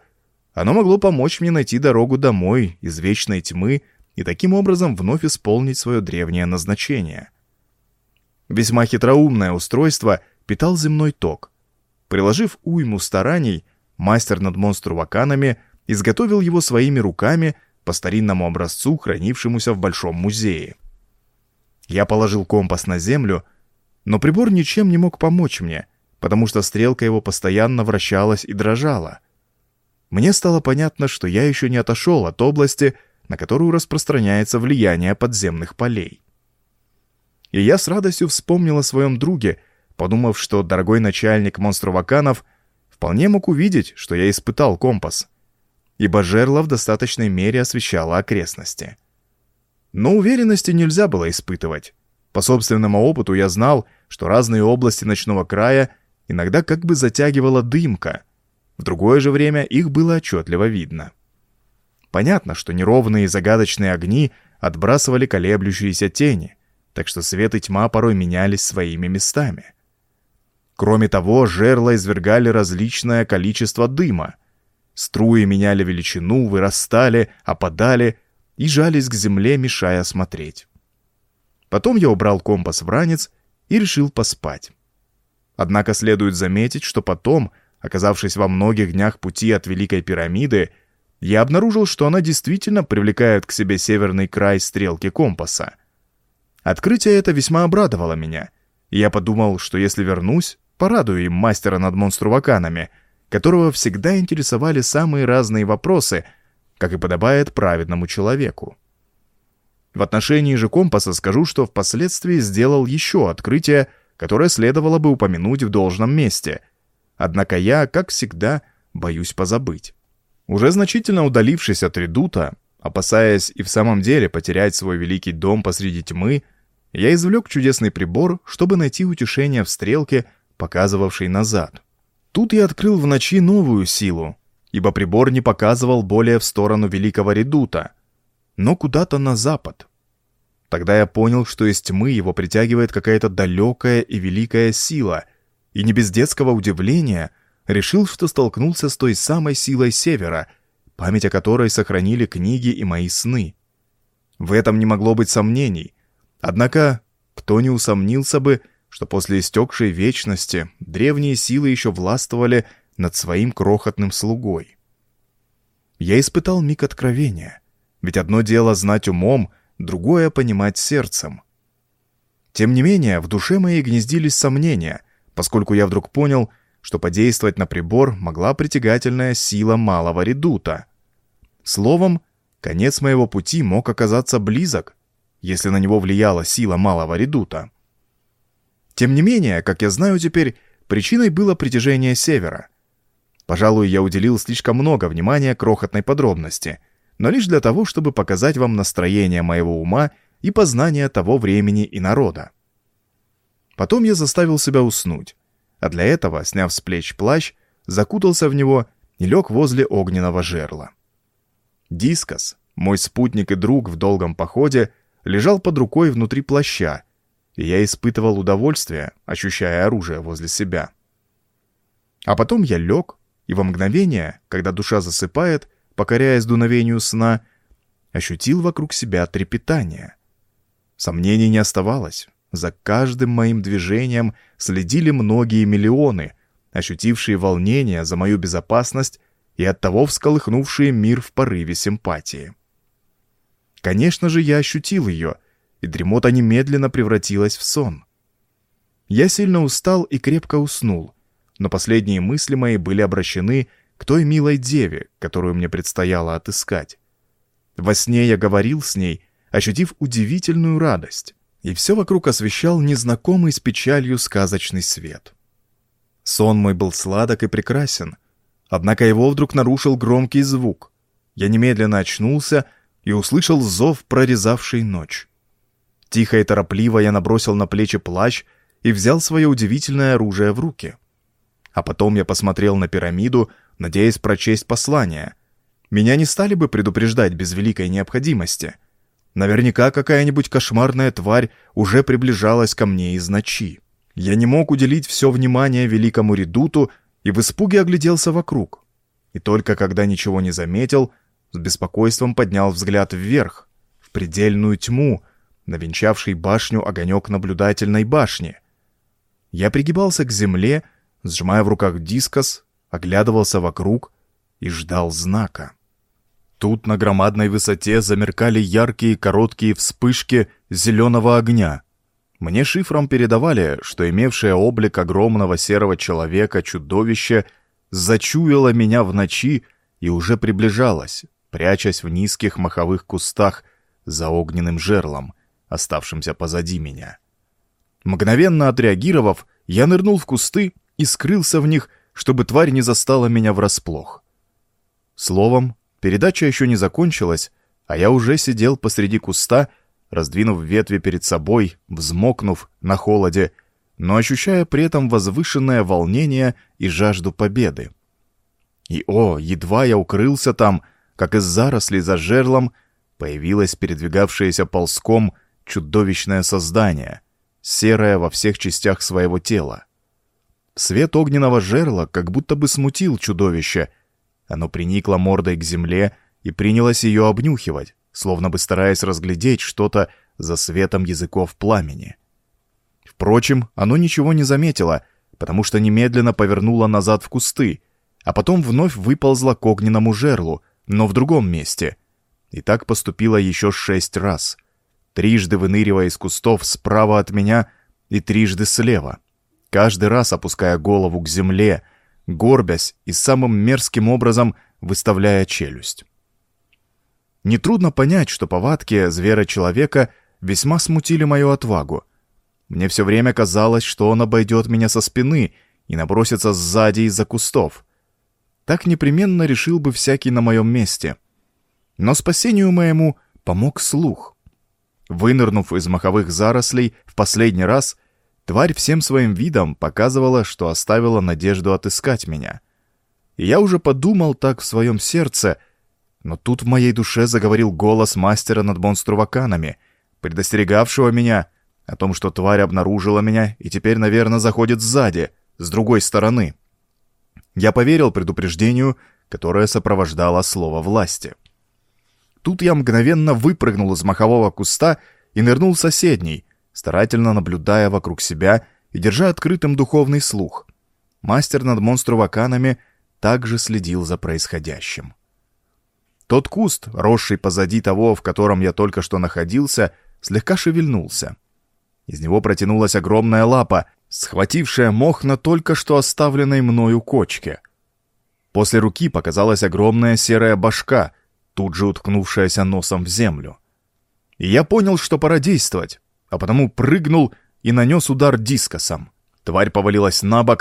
оно могло помочь мне найти дорогу домой из вечной тьмы и таким образом вновь исполнить свое древнее назначение. Весьма хитроумное устройство питал земной ток — Приложив уйму стараний, мастер над монструваканами изготовил его своими руками по старинному образцу, хранившемуся в Большом музее. Я положил компас на землю, но прибор ничем не мог помочь мне, потому что стрелка его постоянно вращалась и дрожала. Мне стало понятно, что я еще не отошел от области, на которую распространяется влияние подземных полей. И я с радостью вспомнил о своем друге, подумав, что дорогой начальник монструваканов вполне мог увидеть, что я испытал компас, ибо жерла в достаточной мере освещала окрестности. Но уверенности нельзя было испытывать. По собственному опыту я знал, что разные области ночного края иногда как бы затягивала дымка, в другое же время их было отчетливо видно. Понятно, что неровные загадочные огни отбрасывали колеблющиеся тени, так что свет и тьма порой менялись своими местами. Кроме того, жерла извергали различное количество дыма. Струи меняли величину, вырастали, опадали и жались к земле, мешая смотреть. Потом я убрал компас в ранец и решил поспать. Однако следует заметить, что потом, оказавшись во многих днях пути от Великой пирамиды, я обнаружил, что она действительно привлекает к себе северный край стрелки компаса. Открытие это весьма обрадовало меня, и я подумал, что если вернусь, Порадую им мастера над монструваканами, которого всегда интересовали самые разные вопросы, как и подобает праведному человеку. В отношении же компаса скажу, что впоследствии сделал еще открытие, которое следовало бы упомянуть в должном месте. Однако я, как всегда, боюсь позабыть. Уже значительно удалившись от редута, опасаясь и в самом деле потерять свой великий дом посреди тьмы, я извлек чудесный прибор, чтобы найти утешение в стрелке, показывавший назад. Тут я открыл в ночи новую силу, ибо прибор не показывал более в сторону Великого Редута, но куда-то на запад. Тогда я понял, что из тьмы его притягивает какая-то далекая и великая сила, и не без детского удивления решил, что столкнулся с той самой силой севера, память о которой сохранили книги и мои сны. В этом не могло быть сомнений. Однако, кто не усомнился бы, что после истекшей вечности древние силы еще властвовали над своим крохотным слугой. Я испытал миг откровения, ведь одно дело знать умом, другое — понимать сердцем. Тем не менее, в душе моей гнездились сомнения, поскольку я вдруг понял, что подействовать на прибор могла притягательная сила малого редута. Словом, конец моего пути мог оказаться близок, если на него влияла сила малого редута. Тем не менее, как я знаю теперь, причиной было притяжение севера. Пожалуй, я уделил слишком много внимания крохотной подробности, но лишь для того, чтобы показать вам настроение моего ума и познание того времени и народа. Потом я заставил себя уснуть, а для этого, сняв с плеч плащ, закутался в него и лег возле огненного жерла. Дискос, мой спутник и друг в долгом походе, лежал под рукой внутри плаща, и я испытывал удовольствие, ощущая оружие возле себя. А потом я лег, и во мгновение, когда душа засыпает, покоряясь дуновению сна, ощутил вокруг себя трепетание. Сомнений не оставалось. За каждым моим движением следили многие миллионы, ощутившие волнение за мою безопасность и оттого всколыхнувшие мир в порыве симпатии. Конечно же, я ощутил ее — и дремота немедленно превратилась в сон. Я сильно устал и крепко уснул, но последние мысли мои были обращены к той милой деве, которую мне предстояло отыскать. Во сне я говорил с ней, ощутив удивительную радость, и все вокруг освещал незнакомый с печалью сказочный свет. Сон мой был сладок и прекрасен, однако его вдруг нарушил громкий звук. Я немедленно очнулся и услышал зов, прорезавший ночь. Тихо и торопливо я набросил на плечи плащ и взял свое удивительное оружие в руки. А потом я посмотрел на пирамиду, надеясь прочесть послание. Меня не стали бы предупреждать без великой необходимости. Наверняка какая-нибудь кошмарная тварь уже приближалась ко мне из ночи. Я не мог уделить все внимание великому редуту и в испуге огляделся вокруг. И только когда ничего не заметил, с беспокойством поднял взгляд вверх, в предельную тьму, навенчавший башню огонек наблюдательной башни. Я пригибался к земле, сжимая в руках дискос, оглядывался вокруг и ждал знака. Тут на громадной высоте замеркали яркие короткие вспышки зеленого огня. Мне шифром передавали, что имевшее облик огромного серого человека чудовище зачуяло меня в ночи и уже приближалось, прячась в низких маховых кустах за огненным жерлом — оставшимся позади меня. Мгновенно отреагировав, я нырнул в кусты и скрылся в них, чтобы тварь не застала меня врасплох. Словом, передача еще не закончилась, а я уже сидел посреди куста, раздвинув ветви перед собой, взмокнув на холоде, но ощущая при этом возвышенное волнение и жажду победы. И о, едва я укрылся там, как из зарослей за жерлом появилась передвигавшаяся ползком чудовищное создание, серое во всех частях своего тела. Свет огненного жерла как будто бы смутил чудовище. Оно приникло мордой к земле и принялось ее обнюхивать, словно бы стараясь разглядеть что-то за светом языков пламени. Впрочем, оно ничего не заметило, потому что немедленно повернуло назад в кусты, а потом вновь выползло к огненному жерлу, но в другом месте. И так поступило еще шесть раз — трижды выныривая из кустов справа от меня и трижды слева, каждый раз опуская голову к земле, горбясь и самым мерзким образом выставляя челюсть. Нетрудно понять, что повадки звера-человека весьма смутили мою отвагу. Мне все время казалось, что он обойдет меня со спины и набросится сзади из-за кустов. Так непременно решил бы всякий на моем месте. Но спасению моему помог слух. Вынырнув из маховых зарослей в последний раз, тварь всем своим видом показывала, что оставила надежду отыскать меня. И я уже подумал так в своем сердце, но тут в моей душе заговорил голос мастера над монструваканами, предостерегавшего меня о том, что тварь обнаружила меня и теперь, наверное, заходит сзади, с другой стороны. Я поверил предупреждению, которое сопровождало слово власти. Тут я мгновенно выпрыгнул из махового куста и нырнул в соседний, старательно наблюдая вокруг себя и держа открытым духовный слух. Мастер над монструваканами также следил за происходящим. Тот куст, росший позади того, в котором я только что находился, слегка шевельнулся. Из него протянулась огромная лапа, схватившая мох на только что оставленной мною кочке. После руки показалась огромная серая башка, тут же уткнувшаяся носом в землю. Я понял, что пора действовать, а потому прыгнул и нанес удар дискосом. Тварь повалилась на бок,